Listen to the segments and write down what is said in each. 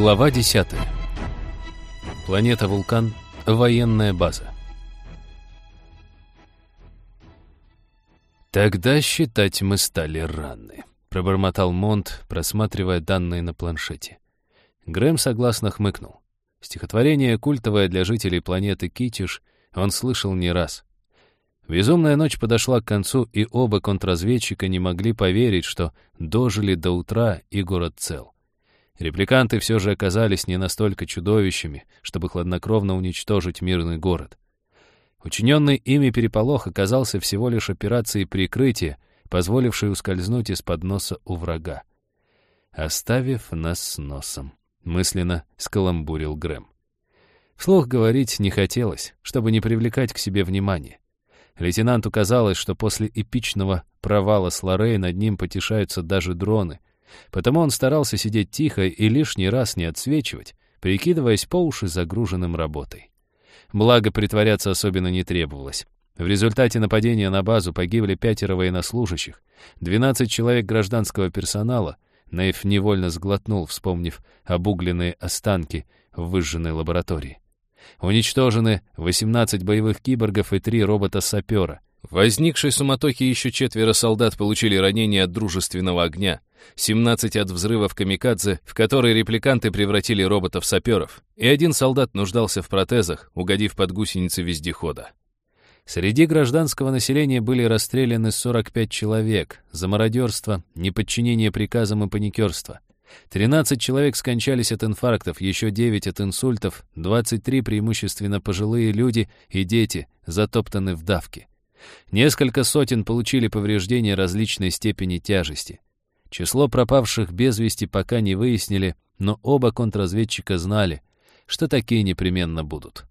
Глава 10. Планета Вулкан. Военная база. «Тогда считать мы стали раны», — пробормотал Монт, просматривая данные на планшете. Грэм согласно хмыкнул. Стихотворение, культовое для жителей планеты Китиш, он слышал не раз. Безумная ночь подошла к концу, и оба контрразведчика не могли поверить, что дожили до утра и город цел. Репликанты все же оказались не настолько чудовищами, чтобы хладнокровно уничтожить мирный город. Учиненный ими переполох оказался всего лишь операцией прикрытия, позволившей ускользнуть из-под носа у врага. «Оставив нас с носом», — мысленно скаламбурил Грэм. Вслух говорить не хотелось, чтобы не привлекать к себе внимания. Лейтенанту казалось, что после эпичного провала с Лоррей над ним потешаются даже дроны — Потому он старался сидеть тихо и лишний раз не отсвечивать, прикидываясь по уши загруженным работой. Благо, притворяться особенно не требовалось. В результате нападения на базу погибли пятеро военнослужащих, 12 человек гражданского персонала. Нейф невольно сглотнул, вспомнив обугленные останки в выжженной лаборатории. Уничтожены 18 боевых киборгов и 3 робота-сапера. Возникшей суматохе еще четверо солдат получили ранения от дружественного огня, 17 от взрывов камикадзе, в которые репликанты превратили роботов-саперов, и один солдат нуждался в протезах, угодив под гусеницы вездехода. Среди гражданского населения были расстреляны 45 человек за мародерство, неподчинение приказам и паникерство. 13 человек скончались от инфарктов, еще 9 от инсультов, 23 преимущественно пожилые люди и дети, затоптаны в давке. Несколько сотен получили повреждения различной степени тяжести. Число пропавших без вести пока не выяснили, но оба контрразведчика знали, что такие непременно будут.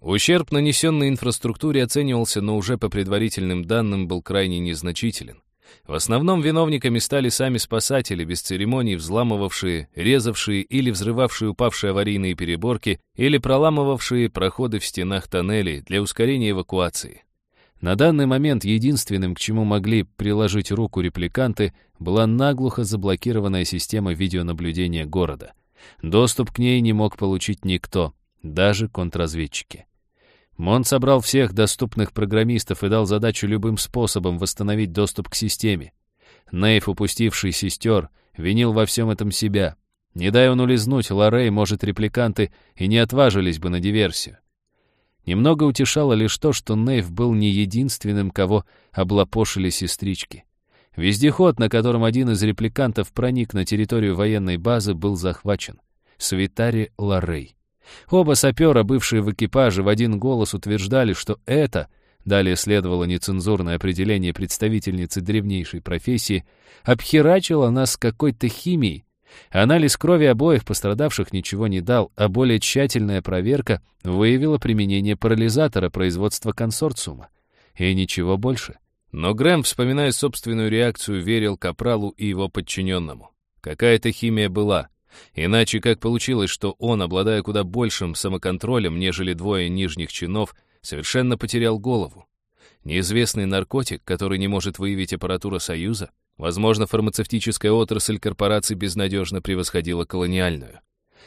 Ущерб, нанесенный инфраструктуре, оценивался, но уже по предварительным данным был крайне незначителен. В основном виновниками стали сами спасатели, без церемоний взламывавшие, резавшие или взрывавшие упавшие аварийные переборки или проламывавшие проходы в стенах тоннелей для ускорения эвакуации. На данный момент единственным, к чему могли приложить руку репликанты, была наглухо заблокированная система видеонаблюдения города. Доступ к ней не мог получить никто, даже контрразведчики. Мон собрал всех доступных программистов и дал задачу любым способом восстановить доступ к системе. Нейф, упустивший сестер, винил во всем этом себя. Не дай он улизнуть, Лоррей, может, репликанты и не отважились бы на диверсию. Немного утешало лишь то, что Нейв был не единственным, кого облапошили сестрички. Вездеход, на котором один из репликантов проник на территорию военной базы, был захвачен. Свитари Ларрей. Оба сапера, бывшие в экипаже, в один голос утверждали, что это, далее следовало нецензурное определение представительницы древнейшей профессии, обхерачило нас какой-то химией, Анализ крови обоих пострадавших ничего не дал, а более тщательная проверка выявила применение парализатора производства консорциума. И ничего больше. Но Грэм, вспоминая собственную реакцию, верил Капралу и его подчиненному. Какая-то химия была. Иначе как получилось, что он, обладая куда большим самоконтролем, нежели двое нижних чинов, совершенно потерял голову? Неизвестный наркотик, который не может выявить аппаратура Союза? Возможно, фармацевтическая отрасль корпораций безнадежно превосходила колониальную.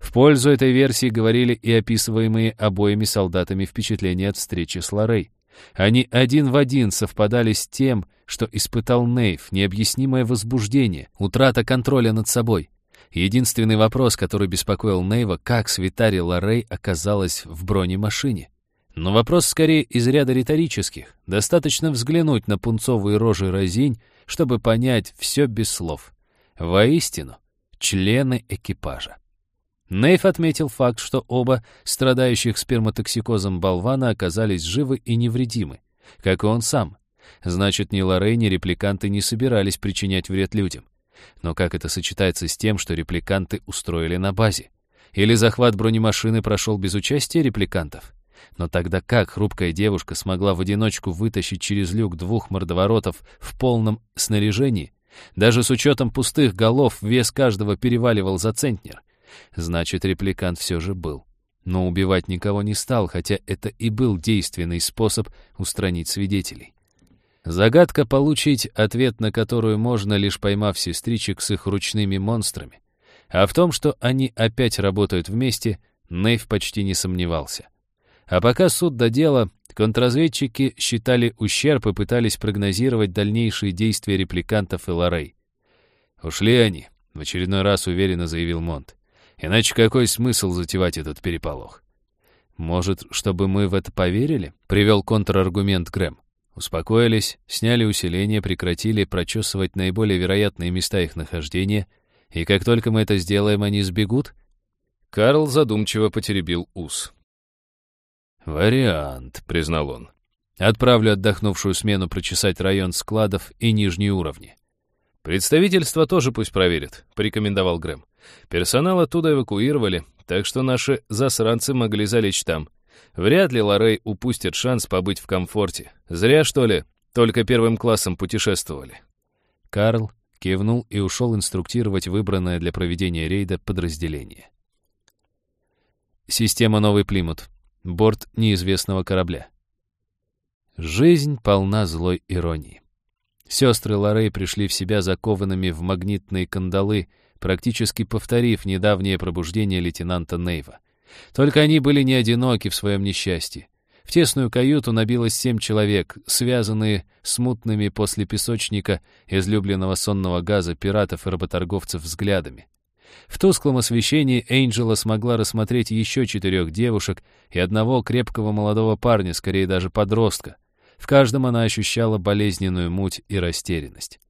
В пользу этой версии говорили и описываемые обоими солдатами впечатления от встречи с Лорей. Они один в один совпадали с тем, что испытал Нейв, необъяснимое возбуждение, утрата контроля над собой. Единственный вопрос, который беспокоил Нейва, как Свитари Лорей оказалась в бронемашине. Но вопрос скорее из ряда риторических. Достаточно взглянуть на пунцовые рожи разинь, чтобы понять все без слов. Воистину, члены экипажа. Нейф отметил факт, что оба страдающих сперматоксикозом болвана оказались живы и невредимы, как и он сам. Значит, ни Лоррей, ни репликанты не собирались причинять вред людям. Но как это сочетается с тем, что репликанты устроили на базе? Или захват бронемашины прошел без участия репликантов? Но тогда как хрупкая девушка смогла в одиночку вытащить через люк двух мордоворотов в полном снаряжении? Даже с учетом пустых голов вес каждого переваливал за центнер. Значит, репликант все же был. Но убивать никого не стал, хотя это и был действенный способ устранить свидетелей. Загадка получить, ответ на которую можно, лишь поймав сестричек с их ручными монстрами. А в том, что они опять работают вместе, Нейв почти не сомневался. А пока суд до дела, контрразведчики считали ущерб и пытались прогнозировать дальнейшие действия репликантов и Лорей. «Ушли они», — в очередной раз уверенно заявил Монт. «Иначе какой смысл затевать этот переполох?» «Может, чтобы мы в это поверили?» — привел контраргумент Грэм. Успокоились, сняли усиление, прекратили прочесывать наиболее вероятные места их нахождения, и как только мы это сделаем, они сбегут? Карл задумчиво потеребил ус. «Вариант», — признал он. «Отправлю отдохнувшую смену прочесать район складов и нижние уровни». «Представительство тоже пусть проверит», — порекомендовал Грэм. «Персонал оттуда эвакуировали, так что наши засранцы могли залечь там. Вряд ли Лорей упустит шанс побыть в комфорте. Зря, что ли, только первым классом путешествовали». Карл кивнул и ушел инструктировать выбранное для проведения рейда подразделение. Система «Новый Плимут». Борт неизвестного корабля. Жизнь полна злой иронии. Сестры Лорей пришли в себя закованными в магнитные кандалы, практически повторив недавнее пробуждение лейтенанта Нейва. Только они были не одиноки в своем несчастье. В тесную каюту набилось семь человек, связанные смутными после песочника излюбленного сонного газа пиратов и работорговцев взглядами. В тусклом освещении Эйнджела смогла рассмотреть еще четырех девушек и одного крепкого молодого парня, скорее даже подростка. В каждом она ощущала болезненную муть и растерянность.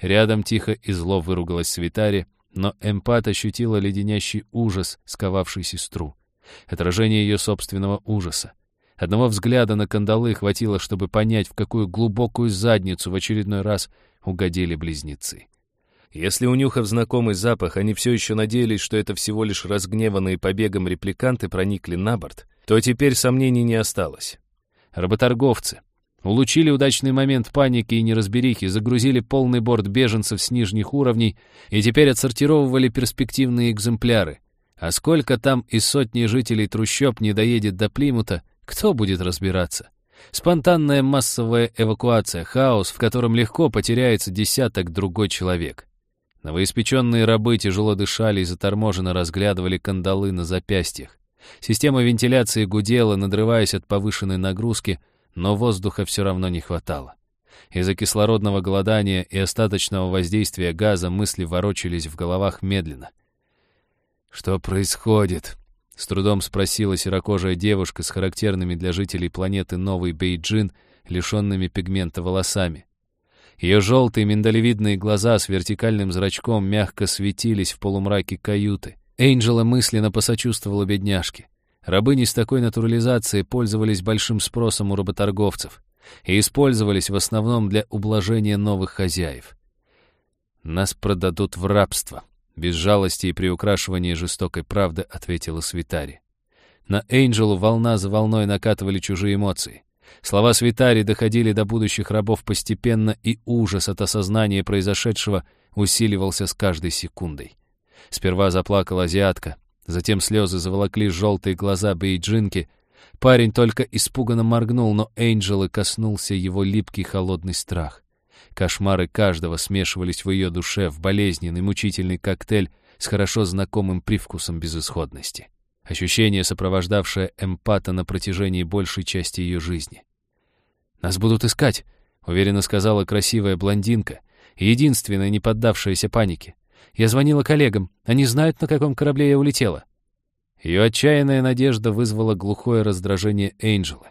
Рядом тихо и зло выругалась Свитари, но эмпат ощутила леденящий ужас, сковавший сестру. Отражение ее собственного ужаса. Одного взгляда на кандалы хватило, чтобы понять, в какую глубокую задницу в очередной раз угодили близнецы. Если унюхав знакомый запах, они все еще надеялись, что это всего лишь разгневанные побегом репликанты проникли на борт, то теперь сомнений не осталось. Работорговцы, Улучили удачный момент паники и неразберихи, загрузили полный борт беженцев с нижних уровней и теперь отсортировывали перспективные экземпляры. А сколько там из сотни жителей трущоб не доедет до Плимута, кто будет разбираться? Спонтанная массовая эвакуация, хаос, в котором легко потеряется десяток другой человек. Новоиспеченные рабы тяжело дышали и заторможенно разглядывали кандалы на запястьях. Система вентиляции гудела, надрываясь от повышенной нагрузки — но воздуха все равно не хватало. Из-за кислородного голодания и остаточного воздействия газа мысли ворочались в головах медленно. «Что происходит?» — с трудом спросила серокожая девушка с характерными для жителей планеты Новый Бейджин, лишенными пигмента волосами. Ее желтые миндалевидные глаза с вертикальным зрачком мягко светились в полумраке каюты. Эйнджела мысленно посочувствовала бедняжке. Рабыни с такой натурализацией пользовались большим спросом у работорговцев и использовались в основном для ублажения новых хозяев. «Нас продадут в рабство», — без жалости и приукрашивания жестокой правды ответила Свитари. На Эйнджелу волна за волной накатывали чужие эмоции. Слова Свитари доходили до будущих рабов постепенно, и ужас от осознания произошедшего усиливался с каждой секундой. Сперва заплакала азиатка, Затем слезы заволокли желтые глаза Бейджинки. Парень только испуганно моргнул, но Эйнджелы коснулся его липкий холодный страх. Кошмары каждого смешивались в ее душе в болезненный, мучительный коктейль с хорошо знакомым привкусом безысходности. Ощущение, сопровождавшее эмпата на протяжении большей части ее жизни. «Нас будут искать», — уверенно сказала красивая блондинка, единственная, не поддавшаяся панике. Я звонила коллегам. Они знают, на каком корабле я улетела». Ее отчаянная надежда вызвала глухое раздражение Эйнджела.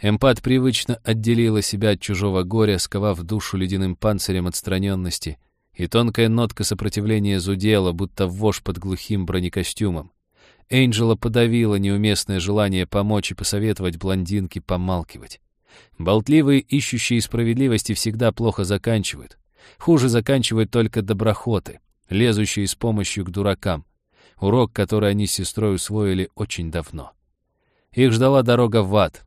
Эмпат привычно отделила себя от чужого горя, сковав душу ледяным панцирем отстраненности, и тонкая нотка сопротивления зудела, будто вошь под глухим бронекостюмом. Эйнджела подавила неуместное желание помочь и посоветовать блондинке помалкивать. Болтливые, ищущие справедливости, всегда плохо заканчивают. Хуже заканчивают только доброхоты, лезущие с помощью к дуракам. Урок, который они с сестрой усвоили очень давно. Их ждала дорога в ад.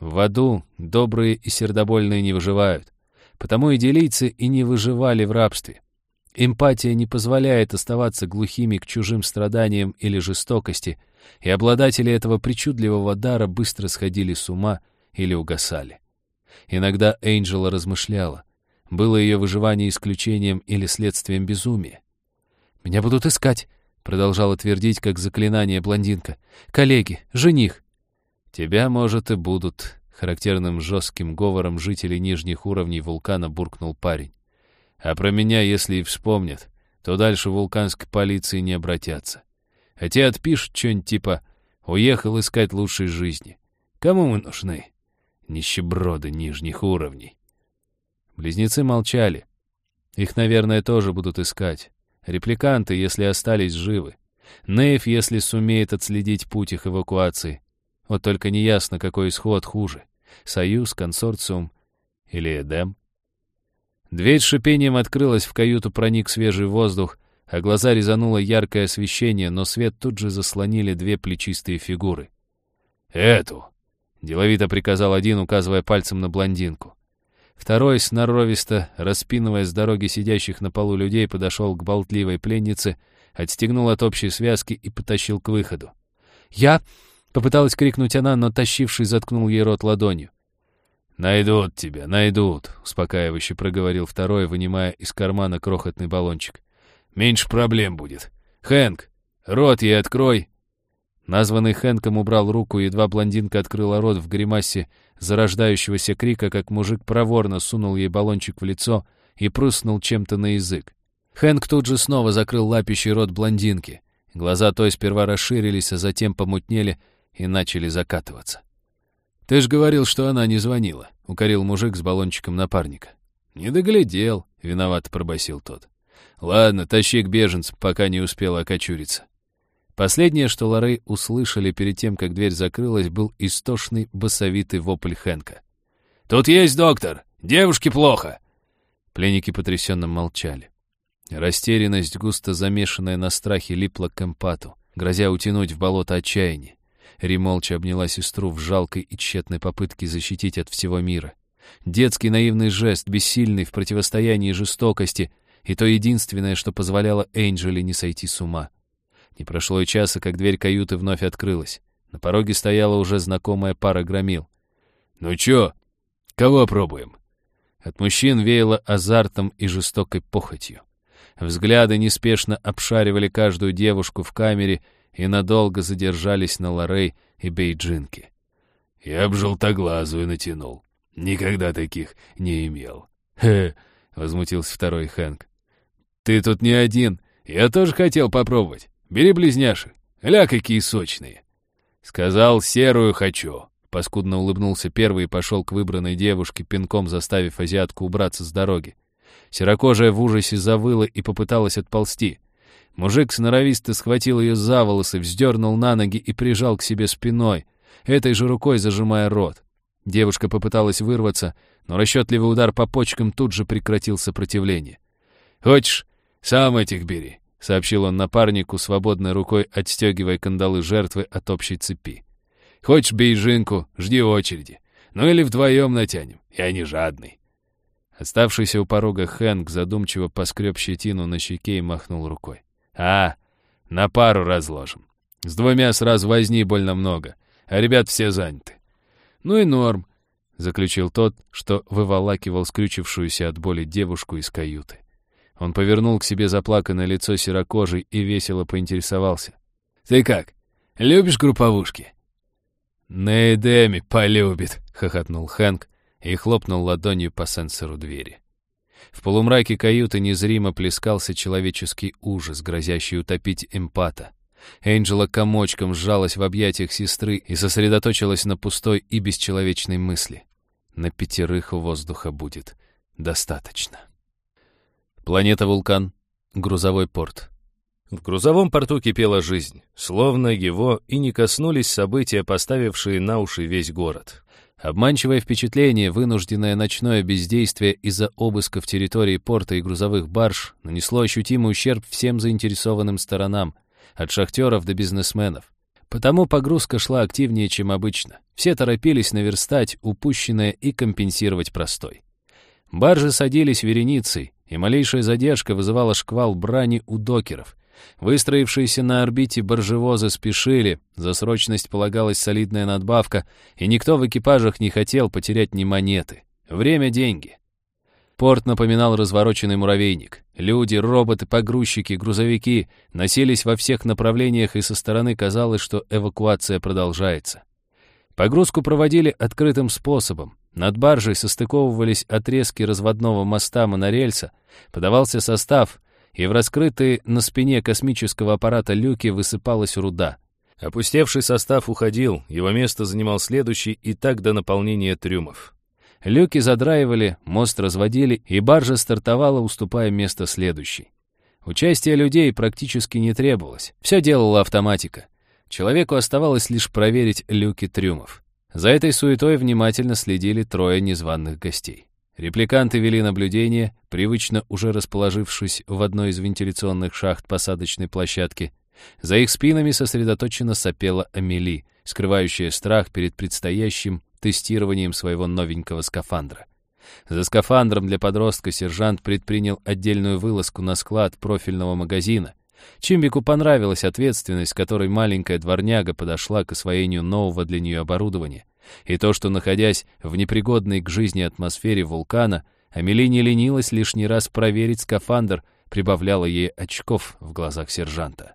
В аду добрые и сердобольные не выживают. Потому и делийцы и не выживали в рабстве. Эмпатия не позволяет оставаться глухими к чужим страданиям или жестокости, и обладатели этого причудливого дара быстро сходили с ума или угасали. Иногда Эйнджела размышляла — было ее выживание исключением или следствием безумия? «Меня будут искать», — продолжала твердить, как заклинание блондинка. «Коллеги, жених». «Тебя, может, и будут», — характерным жестким говором жителей нижних уровней вулкана буркнул парень. «А про меня, если и вспомнят, то дальше вулканской полиции не обратятся. А те отпишут что-нибудь типа «Уехал искать лучшей жизни». Кому мы нужны? Нищеброды нижних уровней. Близнецы молчали. Их, наверное, тоже будут искать. Репликанты, если остались живы. Нейв, если сумеет отследить путь их эвакуации. Вот только неясно, какой исход хуже. Союз, консорциум или Эдем. Дверь с шипением открылась, в каюту проник свежий воздух, а глаза резануло яркое освещение, но свет тут же заслонили две плечистые фигуры. «Эту!» — деловито приказал один, указывая пальцем на блондинку. Второй, сноровисто, распинывая с дороги сидящих на полу людей, подошел к болтливой пленнице, отстегнул от общей связки и потащил к выходу. «Я...» — попыталась крикнуть она, но тащивший заткнул ей рот ладонью. «Найдут тебя, найдут», — успокаивающе проговорил второй, вынимая из кармана крохотный баллончик. «Меньше проблем будет. Хэнк, рот ей открой». Названный Хэнком убрал руку, едва блондинка открыла рот в гримасе зарождающегося крика, как мужик проворно сунул ей баллончик в лицо и пруснул чем-то на язык. Хэнк тут же снова закрыл лапищий рот блондинки. Глаза той сперва расширились, а затем помутнели и начали закатываться. «Ты ж говорил, что она не звонила», — укорил мужик с баллончиком напарника. «Не доглядел», — виноват пробасил тот. «Ладно, тащи к беженцам, пока не успела окочуриться». Последнее, что Лорей услышали перед тем, как дверь закрылась, был истошный басовитый вопль Хэнка. «Тут есть доктор! Девушке плохо!» Пленники потрясенно молчали. Растерянность, густо замешанная на страхе, липла к эмпату, грозя утянуть в болото отчаяния. Ри молча обняла сестру в жалкой и тщетной попытке защитить от всего мира. Детский наивный жест, бессильный в противостоянии жестокости, и то единственное, что позволяло Энджели не сойти с ума. Не прошло и часа, как дверь каюты вновь открылась. На пороге стояла уже знакомая пара громил. «Ну чё? Кого пробуем?» От мужчин веяло азартом и жестокой похотью. Взгляды неспешно обшаривали каждую девушку в камере и надолго задержались на Лорей и Бейджинке. «Я б желтоглазую натянул. Никогда таких не имел». «Хе!» — возмутился второй Хэнк. «Ты тут не один. Я тоже хотел попробовать. Бери близняшек. Ля, какие сочные. Сказал, серую хочу. Паскудно улыбнулся первый и пошел к выбранной девушке, пинком заставив азиатку убраться с дороги. Серокожая в ужасе завыла и попыталась отползти. Мужик сноровисто схватил ее за волосы, вздернул на ноги и прижал к себе спиной, этой же рукой зажимая рот. Девушка попыталась вырваться, но расчетливый удар по почкам тут же прекратил сопротивление. «Хочешь, сам этих бери сообщил он напарнику, свободной рукой отстегивая кандалы жертвы от общей цепи. «Хочешь бейжинку, жди очереди. Ну или вдвоем натянем, я не жадный». Оставшийся у порога Хэнк задумчиво поскреб щетину на щеке и махнул рукой. «А, на пару разложим. С двумя сразу возни больно много, а ребят все заняты». «Ну и норм», — заключил тот, что выволакивал скрючившуюся от боли девушку из каюты. Он повернул к себе заплаканное лицо серокожей и весело поинтересовался. «Ты как, любишь групповушки?» «На полюбит», — хохотнул Хэнк и хлопнул ладонью по сенсору двери. В полумраке каюты незримо плескался человеческий ужас, грозящий утопить эмпата. Энджела комочком сжалась в объятиях сестры и сосредоточилась на пустой и бесчеловечной мысли. На пятерых воздуха будет достаточно. Планета-вулкан. Грузовой порт. В грузовом порту кипела жизнь, словно его и не коснулись события, поставившие на уши весь город. Обманчивое впечатление, вынужденное ночное бездействие из-за обысков территории порта и грузовых барж, нанесло ощутимый ущерб всем заинтересованным сторонам, от шахтеров до бизнесменов. Потому погрузка шла активнее, чем обычно. Все торопились наверстать упущенное и компенсировать простой. Баржи садились вереницей, и малейшая задержка вызывала шквал брани у докеров. Выстроившиеся на орбите боржевозы спешили, за срочность полагалась солидная надбавка, и никто в экипажах не хотел потерять ни монеты. Время — деньги. Порт напоминал развороченный муравейник. Люди, роботы, погрузчики, грузовики носились во всех направлениях, и со стороны казалось, что эвакуация продолжается. Погрузку проводили открытым способом. Над баржей состыковывались отрезки разводного моста монорельса, подавался состав, и в раскрытые на спине космического аппарата люки высыпалась руда. Опустевший состав уходил, его место занимал следующий и так до наполнения трюмов. Люки задраивали, мост разводили, и баржа стартовала, уступая место следующей. Участие людей практически не требовалось, все делала автоматика. Человеку оставалось лишь проверить люки трюмов. За этой суетой внимательно следили трое незваных гостей. Репликанты вели наблюдение, привычно уже расположившись в одной из вентиляционных шахт посадочной площадки. За их спинами сосредоточенно сопела Амели, скрывающая страх перед предстоящим тестированием своего новенького скафандра. За скафандром для подростка сержант предпринял отдельную вылазку на склад профильного магазина. Чимбику понравилась ответственность, которой маленькая дворняга подошла к освоению нового для нее оборудования. И то, что, находясь в непригодной к жизни атмосфере вулкана, Амели не ленилась лишний раз проверить скафандр, прибавляло ей очков в глазах сержанта.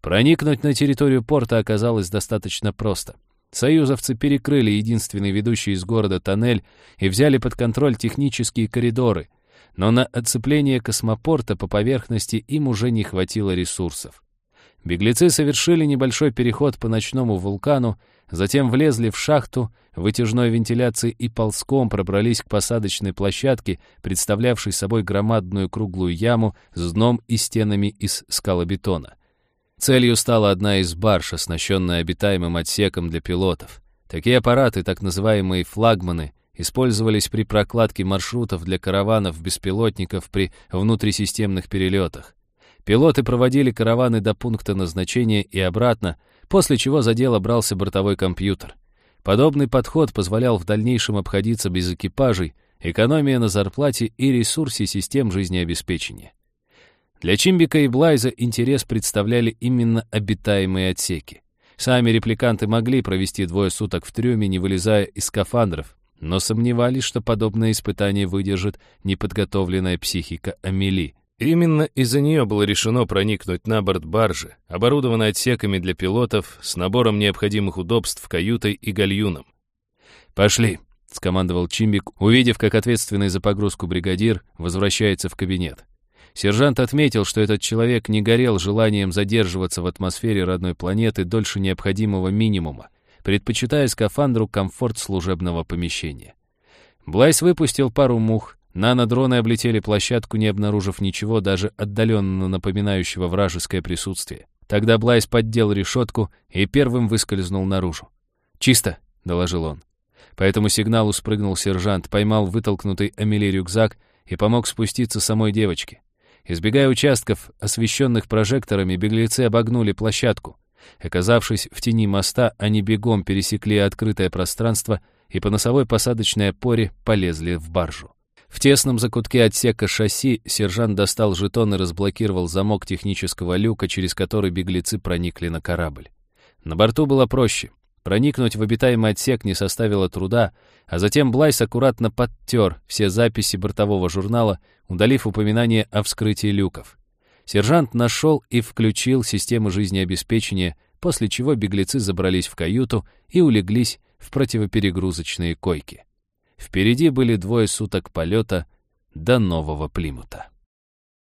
Проникнуть на территорию порта оказалось достаточно просто. Союзовцы перекрыли единственный ведущий из города тоннель и взяли под контроль технические коридоры, но на оцепление космопорта по поверхности им уже не хватило ресурсов. Беглецы совершили небольшой переход по ночному вулкану, затем влезли в шахту вытяжной вентиляции и ползком пробрались к посадочной площадке, представлявшей собой громадную круглую яму с дном и стенами из скалобетона. Целью стала одна из барж, оснащенная обитаемым отсеком для пилотов. Такие аппараты, так называемые флагманы, использовались при прокладке маршрутов для караванов-беспилотников при внутрисистемных перелетах. Пилоты проводили караваны до пункта назначения и обратно, после чего за дело брался бортовой компьютер. Подобный подход позволял в дальнейшем обходиться без экипажей, экономия на зарплате и ресурсе систем жизнеобеспечения. Для Чимбика и Блайза интерес представляли именно обитаемые отсеки. Сами репликанты могли провести двое суток в трюме, не вылезая из скафандров, но сомневались, что подобное испытание выдержит неподготовленная психика Амели. Именно из-за нее было решено проникнуть на борт баржи, оборудованной отсеками для пилотов с набором необходимых удобств, каютой и гальюном. «Пошли», — скомандовал Чимбик, увидев, как ответственный за погрузку бригадир возвращается в кабинет. Сержант отметил, что этот человек не горел желанием задерживаться в атмосфере родной планеты дольше необходимого минимума, предпочитая скафандру комфорт служебного помещения. Блайс выпустил пару мух, нанодроны облетели площадку, не обнаружив ничего, даже отдаленно напоминающего вражеское присутствие. Тогда Блайс поддел решетку и первым выскользнул наружу. «Чисто», — доложил он. По этому сигналу спрыгнул сержант, поймал вытолкнутый Амели рюкзак и помог спуститься самой девочке. Избегая участков, освещенных прожекторами, беглецы обогнули площадку. Оказавшись в тени моста, они бегом пересекли открытое пространство и по носовой посадочной опоре полезли в баржу. В тесном закутке отсека шасси сержант достал жетон и разблокировал замок технического люка, через который беглецы проникли на корабль. На борту было проще. Проникнуть в обитаемый отсек не составило труда, а затем Блайс аккуратно подтер все записи бортового журнала, удалив упоминание о вскрытии люков. Сержант нашел и включил систему жизнеобеспечения, после чего беглецы забрались в каюту и улеглись в противоперегрузочные койки. Впереди были двое суток полета до Нового Плимута.